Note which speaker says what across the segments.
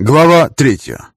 Speaker 1: Глава третья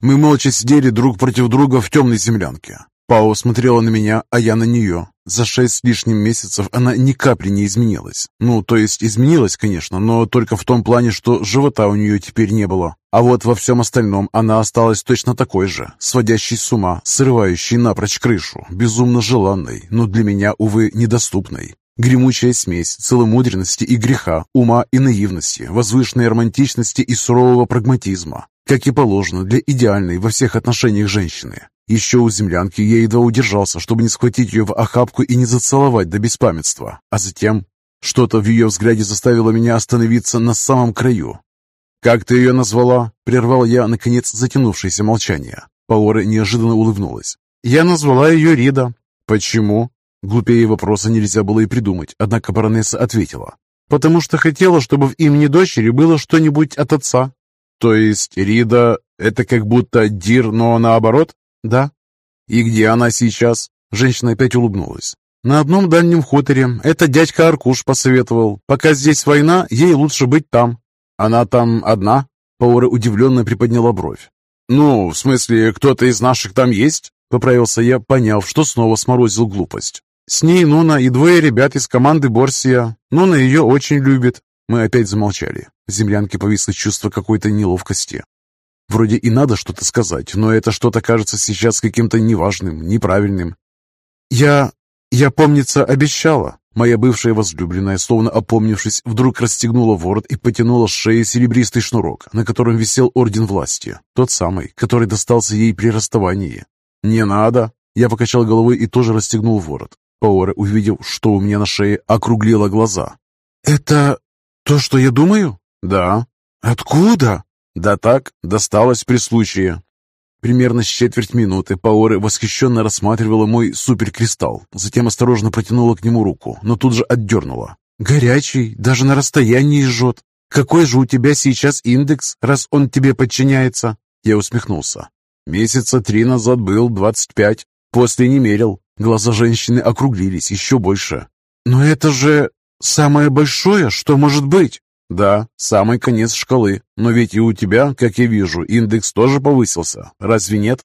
Speaker 1: Мы молча сидели друг против друга в темной землянке. Пао смотрела на меня, а я на нее. За шесть с лишним месяцев она ни капли не изменилась. Ну, то есть изменилась, конечно, но только в том плане, что живота у нее теперь не было. А вот во всем остальном она осталась точно такой же, сводящей с ума, срывающей напрочь крышу, безумно желанной, но для меня, увы, недоступной. Гремучая смесь целомудренности и греха, ума и наивности, возвышенной романтичности и сурового прагматизма, как и положено для идеальной во всех отношениях женщины. Еще у землянки я едва удержался, чтобы не схватить ее в охапку и не зацеловать до беспамятства. А затем что-то в ее взгляде заставило меня остановиться на самом краю. «Как ты ее назвала?» — прервал я, наконец, затянувшееся молчание. Паора неожиданно улыбнулась. «Я назвала ее Рида». «Почему?» Глупее вопроса нельзя было и придумать, однако баронесса ответила. «Потому что хотела, чтобы в имени дочери было что-нибудь от отца». «То есть Рида — это как будто Дир, но наоборот?» «Да». «И где она сейчас?» Женщина опять улыбнулась. «На одном дальнем хуторе. Это дядька Аркуш посоветовал. Пока здесь война, ей лучше быть там». «Она там одна?» Паура удивленно приподняла бровь. «Ну, в смысле, кто-то из наших там есть?» Поправился я, поняв, что снова сморозил глупость. С ней Нуна и двое ребят из команды Борсия. Нуна ее очень любит. Мы опять замолчали. В землянке повисло чувство какой-то неловкости. Вроде и надо что-то сказать, но это что-то кажется сейчас каким-то неважным, неправильным. Я... я, помнится, обещала. Моя бывшая возлюбленная, словно опомнившись, вдруг расстегнула ворот и потянула с шеи серебристый шнурок, на котором висел орден власти, тот самый, который достался ей при расставании. «Не надо!» Я покачал головой и тоже расстегнул ворот. Паора, увидев, что у меня на шее, округлила глаза. «Это то, что я думаю?» «Да». «Откуда?» «Да так, досталось при случае». Примерно с четверть минуты Паора восхищенно рассматривала мой суперкристалл, затем осторожно протянула к нему руку, но тут же отдернула. «Горячий, даже на расстоянии жжет. Какой же у тебя сейчас индекс, раз он тебе подчиняется?» Я усмехнулся. «Месяца три назад был двадцать пять, после не мерил. Глаза женщины округлились еще больше. «Но это же самое большое, что может быть!» «Да, самый конец шкалы. Но ведь и у тебя, как я вижу, индекс тоже повысился. Разве нет?»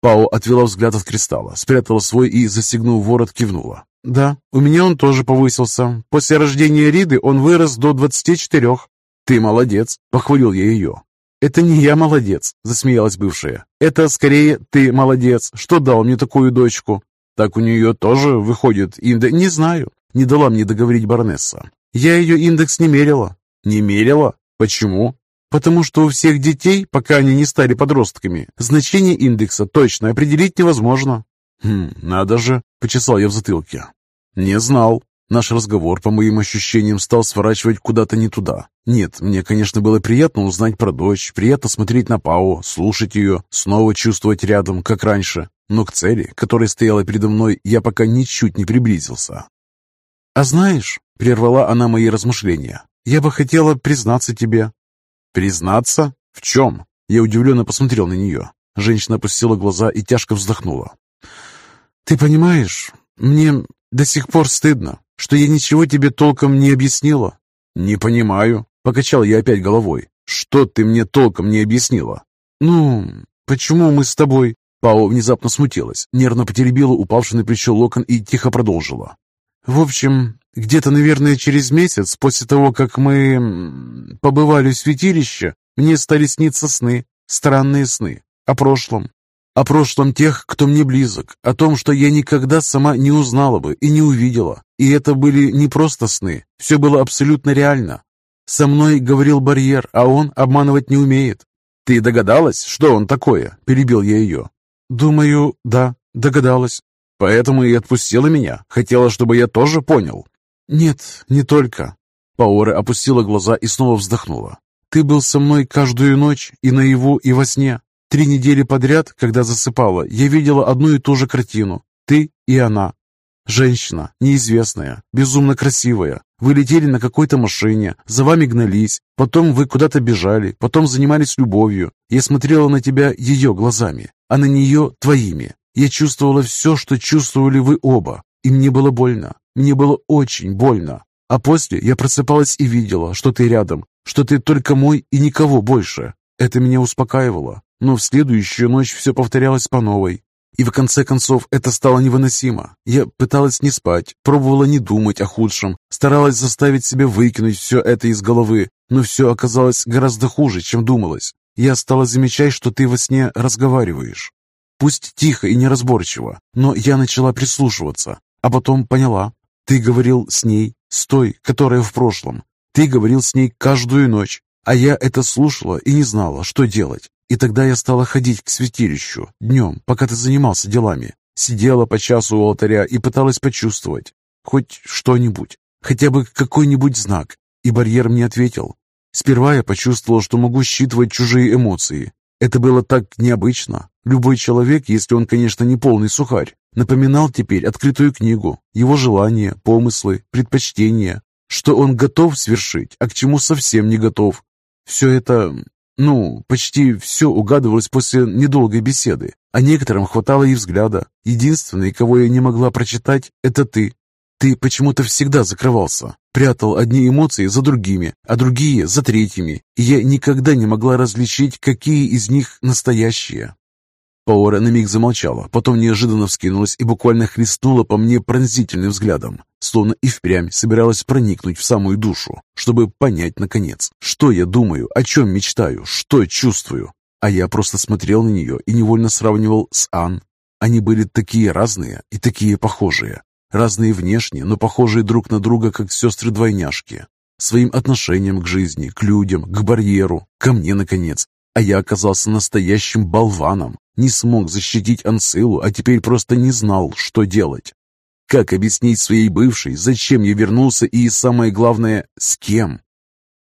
Speaker 1: Пао отвела взгляд от кристалла, спрятала свой и, застегнув ворот, кивнула. «Да, у меня он тоже повысился. После рождения Риды он вырос до двадцати четырех». «Ты молодец», — похвалил я ее. «Это не я молодец», — засмеялась бывшая. «Это скорее ты молодец, что дал мне такую дочку. Так у нее тоже выходит индекс... Не знаю. Не дала мне договорить баронесса. Я ее индекс не мерила. Не мерила? Почему? Потому что у всех детей, пока они не стали подростками, значение индекса точно определить невозможно. Хм, надо же, почесал я в затылке. Не знал. Наш разговор, по моим ощущениям, стал сворачивать куда-то не туда. Нет, мне, конечно, было приятно узнать про дочь, приятно смотреть на Пау, слушать ее, снова чувствовать рядом, как раньше но к цели, которая стояла передо мной, я пока ничуть не приблизился. «А знаешь», — прервала она мои размышления, — «я бы хотела признаться тебе». «Признаться? В чем?» Я удивленно посмотрел на нее. Женщина опустила глаза и тяжко вздохнула. «Ты понимаешь, мне до сих пор стыдно, что я ничего тебе толком не объяснила». «Не понимаю», — покачал я опять головой. «Что ты мне толком не объяснила?» «Ну, почему мы с тобой Пао внезапно смутилась, нервно потеребила упавший на плечо локон и тихо продолжила. «В общем, где-то, наверное, через месяц после того, как мы побывали в святилище, мне стали сниться сны, странные сны, о прошлом. О прошлом тех, кто мне близок, о том, что я никогда сама не узнала бы и не увидела. И это были не просто сны, все было абсолютно реально. Со мной говорил барьер, а он обманывать не умеет. «Ты догадалась, что он такое?» – перебил я ее. «Думаю, да, догадалась. Поэтому и отпустила меня. Хотела, чтобы я тоже понял». «Нет, не только». Паора опустила глаза и снова вздохнула. «Ты был со мной каждую ночь, и наяву, и во сне. Три недели подряд, когда засыпала, я видела одну и ту же картину. Ты и она. Женщина, неизвестная, безумно красивая. Вы летели на какой-то машине, за вами гнались, потом вы куда-то бежали, потом занимались любовью. Я смотрела на тебя ее глазами а на нее твоими. Я чувствовала все, что чувствовали вы оба, и мне было больно. Мне было очень больно. А после я просыпалась и видела, что ты рядом, что ты только мой и никого больше. Это меня успокаивало. Но в следующую ночь все повторялось по новой. И в конце концов это стало невыносимо. Я пыталась не спать, пробовала не думать о худшем, старалась заставить себя выкинуть все это из головы, но все оказалось гораздо хуже, чем думалось. Я стала замечать, что ты во сне разговариваешь. Пусть тихо и неразборчиво, но я начала прислушиваться, а потом поняла. Ты говорил с ней, с той, которая в прошлом. Ты говорил с ней каждую ночь, а я это слушала и не знала, что делать. И тогда я стала ходить к святилищу днем, пока ты занимался делами. Сидела по часу у алтаря и пыталась почувствовать хоть что-нибудь, хотя бы какой-нибудь знак. И барьер мне ответил. Сперва я почувствовал, что могу считывать чужие эмоции. Это было так необычно. Любой человек, если он, конечно, не полный сухарь, напоминал теперь открытую книгу, его желания, помыслы, предпочтения, что он готов свершить, а к чему совсем не готов. Все это ну, почти все угадывалось после недолгой беседы, а некоторым хватало и взгляда. Единственный, кого я не могла прочитать, это ты. Ты почему-то всегда закрывался, прятал одни эмоции за другими, а другие за третьими, и я никогда не могла различить, какие из них настоящие. Паора на миг замолчала, потом неожиданно вскинулась и буквально хлестнула по мне пронзительным взглядом, словно и впрямь собиралась проникнуть в самую душу, чтобы понять, наконец, что я думаю, о чем мечтаю, что чувствую. А я просто смотрел на нее и невольно сравнивал с Ан. Они были такие разные и такие похожие. Разные внешне, но похожие друг на друга, как сестры-двойняшки. Своим отношением к жизни, к людям, к барьеру, ко мне, наконец. А я оказался настоящим болваном, не смог защитить Анцилу, а теперь просто не знал, что делать. Как объяснить своей бывшей, зачем я вернулся и, самое главное, с кем?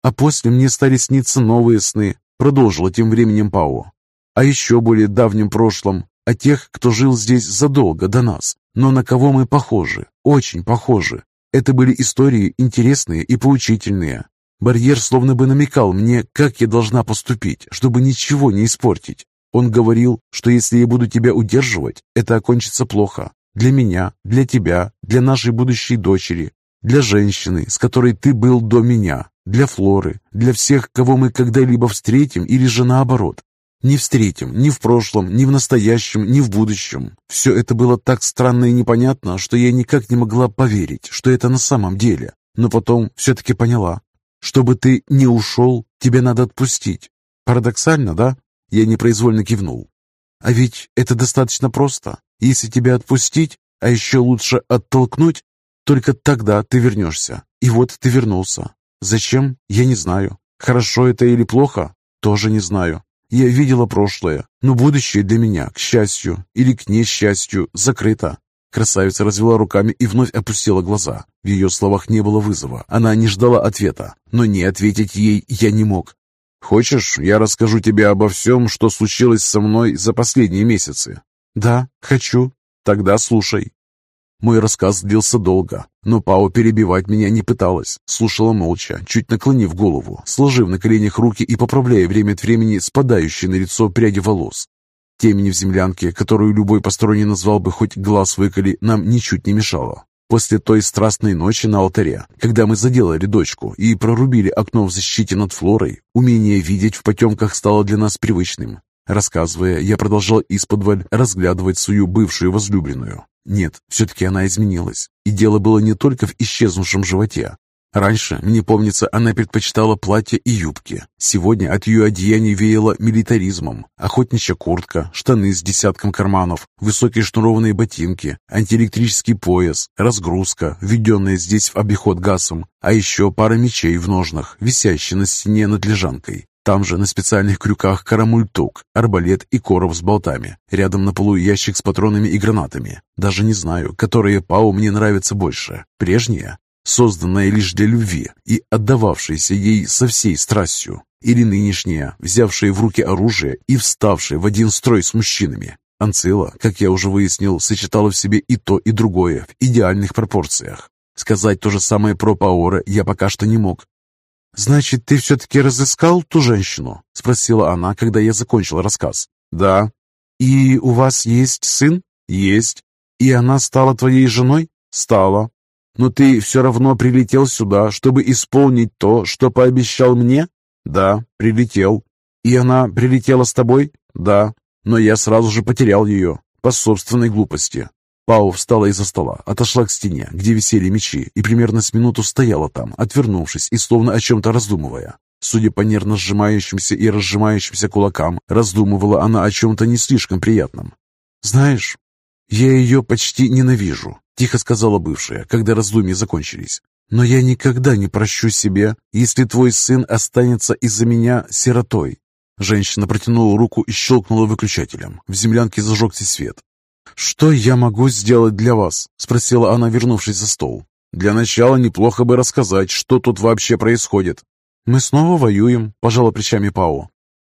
Speaker 1: А после мне стали сниться новые сны, продолжила тем временем Пао. О еще более давнем прошлом, о тех, кто жил здесь задолго до нас, но на кого мы похожи, очень похожи. Это были истории интересные и поучительные. Барьер словно бы намекал мне, как я должна поступить, чтобы ничего не испортить. Он говорил, что если я буду тебя удерживать, это окончится плохо. Для меня, для тебя, для нашей будущей дочери, для женщины, с которой ты был до меня, для Флоры, для всех, кого мы когда-либо встретим или же наоборот. Не встретим ни в прошлом, ни в настоящем, ни в будущем. Все это было так странно и непонятно, что я никак не могла поверить, что это на самом деле. Но потом все-таки поняла. Чтобы ты не ушел, тебе надо отпустить. Парадоксально, да? Я непроизвольно кивнул. А ведь это достаточно просто. Если тебя отпустить, а еще лучше оттолкнуть, только тогда ты вернешься. И вот ты вернулся. Зачем? Я не знаю. Хорошо это или плохо? Тоже не знаю. Я видела прошлое, но будущее для меня, к счастью или к несчастью, закрыто. Красавица развела руками и вновь опустила глаза. В ее словах не было вызова. Она не ждала ответа, но не ответить ей я не мог. Хочешь, я расскажу тебе обо всем, что случилось со мной за последние месяцы?» «Да, хочу». «Тогда слушай». Мой рассказ длился долго, но Пао перебивать меня не пыталась. Слушала молча, чуть наклонив голову, сложив на коленях руки и поправляя время от времени спадающие на лицо пряди волос. Темени в землянке, которую любой посторонний назвал бы хоть глаз выколи, нам ничуть не мешало. После той страстной ночи на алтаре, когда мы заделали дочку и прорубили окно в защите над Флорой, умение видеть в потемках стало для нас привычным. Рассказывая, я продолжал исподволь разглядывать свою бывшую возлюбленную. Нет, все-таки она изменилась. И дело было не только в исчезнувшем животе. Раньше, мне помнится, она предпочитала платья и юбки. Сегодня от ее одеяний веяло милитаризмом. Охотничья куртка, штаны с десятком карманов, высокие шнурованные ботинки, антиэлектрический пояс, разгрузка, введенная здесь в обиход газом, а еще пара мечей в ножнах, висящие на стене над лежанкой. Там же на специальных крюках карамультук, арбалет и короб с болтами. Рядом на полу ящик с патронами и гранатами. Даже не знаю, которые ПАУ мне нравятся больше. Прежние созданная лишь для любви и отдававшаяся ей со всей страстью, или нынешняя, взявшая в руки оружие и вставшая в один строй с мужчинами. Анцила, как я уже выяснил, сочетала в себе и то, и другое в идеальных пропорциях. Сказать то же самое про Паора я пока что не мог. «Значит, ты все-таки разыскал ту женщину?» — спросила она, когда я закончил рассказ. «Да». «И у вас есть сын?» «Есть». «И она стала твоей женой?» «Стала». Но ты все равно прилетел сюда, чтобы исполнить то, что пообещал мне? Да, прилетел. И она прилетела с тобой? Да. Но я сразу же потерял ее. По собственной глупости. Пау встала из-за стола, отошла к стене, где висели мечи, и примерно с минуту стояла там, отвернувшись и словно о чем-то раздумывая. Судя по нервно сжимающимся и разжимающимся кулакам, раздумывала она о чем-то не слишком приятном. «Знаешь, я ее почти ненавижу», — тихо сказала бывшая, когда раздумья закончились. «Но я никогда не прощу себе, если твой сын останется из-за меня сиротой». Женщина протянула руку и щелкнула выключателем. В землянке зажегся свет. «Что я могу сделать для вас?» — спросила она, вернувшись за стол. «Для начала неплохо бы рассказать, что тут вообще происходит». «Мы снова воюем», — пожала плечами Пао.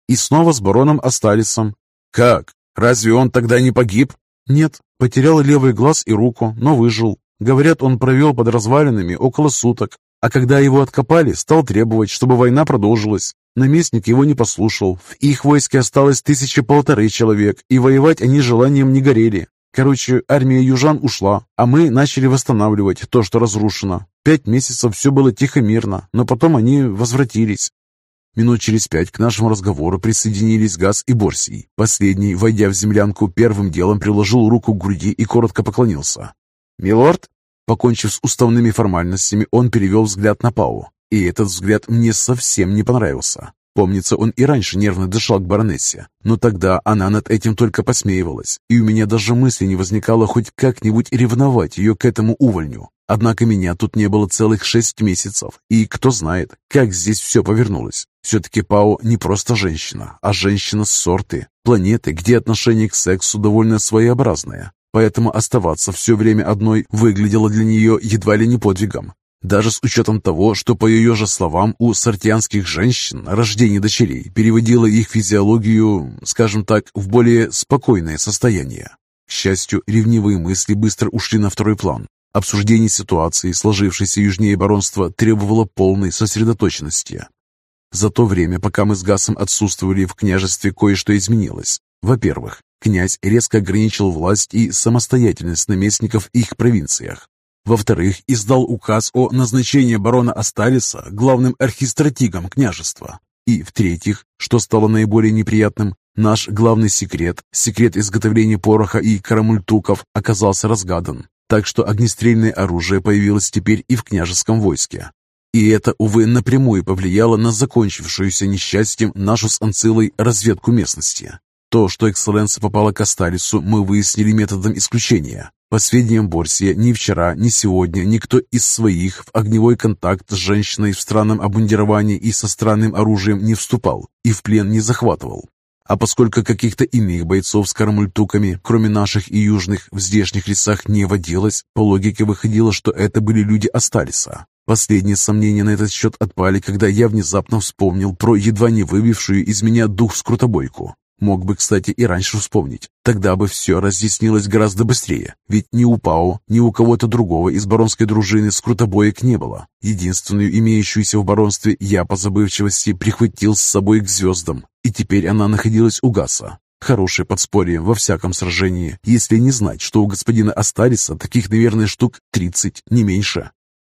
Speaker 1: «И снова с бароном Асталисом». «Как? Разве он тогда не погиб?» «Нет, потерял левый глаз и руку, но выжил. Говорят, он провел под развалинами около суток, а когда его откопали, стал требовать, чтобы война продолжилась. Наместник его не послушал. В их войске осталось тысячи полторы человек, и воевать они желанием не горели. Короче, армия южан ушла, а мы начали восстанавливать то, что разрушено. Пять месяцев все было тихо-мирно, но потом они возвратились. Минут через пять к нашему разговору присоединились Газ и Борсий. Последний, войдя в землянку, первым делом приложил руку к груди и коротко поклонился. «Милорд?» Покончив с уставными формальностями, он перевел взгляд на Пау. И этот взгляд мне совсем не понравился. Помнится, он и раньше нервно дышал к баронессе, но тогда она над этим только посмеивалась, и у меня даже мысли не возникало хоть как-нибудь ревновать ее к этому увольню. Однако меня тут не было целых шесть месяцев, и кто знает, как здесь все повернулось. Все-таки Пао не просто женщина, а женщина с сорты, планеты, где отношение к сексу довольно своеобразное. Поэтому оставаться все время одной выглядело для нее едва ли не подвигом. Даже с учетом того, что, по ее же словам, у сартианских женщин рождение дочерей переводило их физиологию, скажем так, в более спокойное состояние. К счастью, ревнивые мысли быстро ушли на второй план. Обсуждение ситуации, сложившейся южнее баронства, требовало полной сосредоточенности. За то время, пока мы с Гасом отсутствовали в княжестве, кое-что изменилось. Во-первых, князь резко ограничил власть и самостоятельность наместников их провинциях. Во-вторых, издал указ о назначении барона Асталиса главным архистратигом княжества. И в-третьих, что стало наиболее неприятным, наш главный секрет, секрет изготовления пороха и карамультуков, оказался разгадан. Так что огнестрельное оружие появилось теперь и в княжеском войске. И это, увы, напрямую повлияло на закончившуюся несчастьем нашу с Анцилой разведку местности. То, что Экселленса попала к Асталису, мы выяснили методом исключения. По сведениям Борсия, ни вчера, ни сегодня никто из своих в огневой контакт с женщиной в странном обмундировании и со странным оружием не вступал и в плен не захватывал. А поскольку каких-то иных бойцов с карамультуками, кроме наших и южных, в здешних лесах не водилось, по логике выходило, что это были люди Асталиса. Последние сомнения на этот счет отпали, когда я внезапно вспомнил про едва не выбившую из меня дух скрутобойку. Мог бы, кстати, и раньше вспомнить. Тогда бы все разъяснилось гораздо быстрее. Ведь ни у Пао, ни у кого-то другого из баронской дружины скрутобоек не было. Единственную имеющуюся в баронстве я по забывчивости прихватил с собой к звездам. И теперь она находилась у Гаса. Хорошее подспорье во всяком сражении, если не знать, что у господина Астариса таких, наверное, штук 30, не меньше.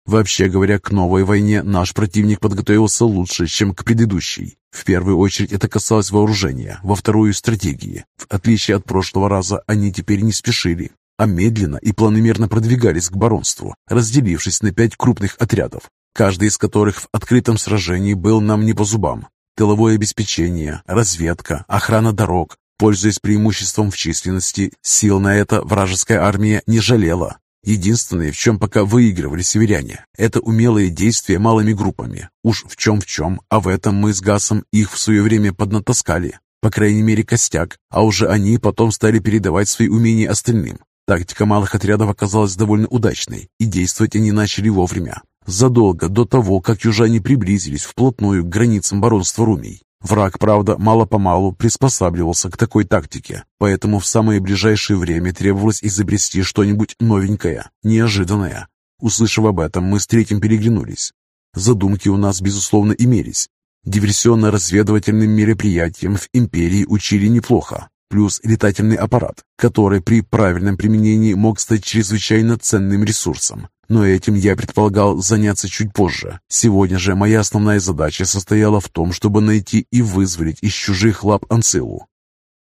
Speaker 1: Вообще говоря, к новой войне наш противник подготовился лучше, чем к предыдущей. В первую очередь это касалось вооружения, во вторую – стратегии. В отличие от прошлого раза, они теперь не спешили, а медленно и планомерно продвигались к баронству, разделившись на пять крупных отрядов, каждый из которых в открытом сражении был нам не по зубам. Тыловое обеспечение, разведка, охрана дорог. Пользуясь преимуществом в численности, сил на это вражеская армия не жалела. Единственное, в чем пока выигрывали северяне, это умелые действия малыми группами. Уж в чем в чем, а в этом мы с Гасом их в свое время поднатаскали. По крайней мере, костяк, а уже они потом стали передавать свои умения остальным. Тактика малых отрядов оказалась довольно удачной, и действовать они начали вовремя. Задолго до того, как южане приблизились вплотную к границам баронства Румий. Враг, правда, мало-помалу приспосабливался к такой тактике, поэтому в самое ближайшее время требовалось изобрести что-нибудь новенькое, неожиданное. Услышав об этом, мы с третьим переглянулись. Задумки у нас, безусловно, имелись. Диверсионно-разведывательным мероприятиям в империи учили неплохо, плюс летательный аппарат, который при правильном применении мог стать чрезвычайно ценным ресурсом. Но этим я предполагал заняться чуть позже. Сегодня же моя основная задача состояла в том, чтобы найти и вызволить из чужих лап Анцилу.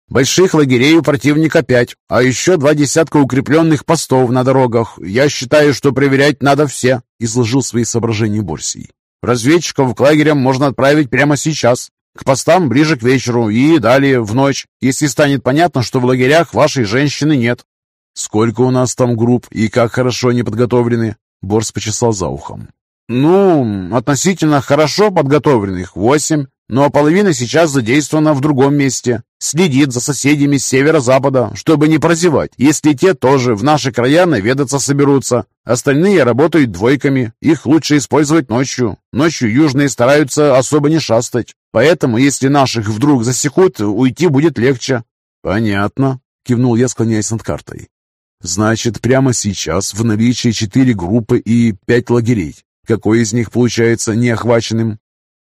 Speaker 2: Больших лагерей у противника пять, а еще два десятка укрепленных постов на дорогах. Я считаю, что проверять надо все», — изложил свои соображения Борсий. «Разведчиков к лагерям можно отправить прямо сейчас, к постам ближе к вечеру и далее в ночь, если станет понятно, что в лагерях вашей женщины нет».
Speaker 1: «Сколько у нас там групп и как хорошо они подготовлены?» Борс почесал за ухом.
Speaker 2: «Ну, относительно хорошо подготовленных восемь, но половина сейчас задействована в другом месте. Следит за соседями с северо-запада, чтобы не прозевать, если те тоже в наши края наведаться соберутся. Остальные работают двойками, их лучше использовать ночью. Ночью южные стараются особо не шастать, поэтому если наших вдруг засекут, уйти будет легче».
Speaker 1: «Понятно», — кивнул я, склоняясь над картой. «Значит, прямо сейчас в наличии четыре группы и пять лагерей. Какой из них получается неохваченным?»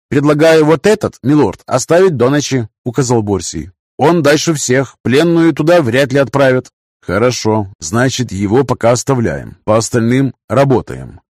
Speaker 2: «Предлагаю вот этот, милорд, оставить до ночи», — указал Борсий. «Он дальше всех. Пленную туда вряд ли отправят».
Speaker 1: «Хорошо. Значит, его пока оставляем. По остальным работаем».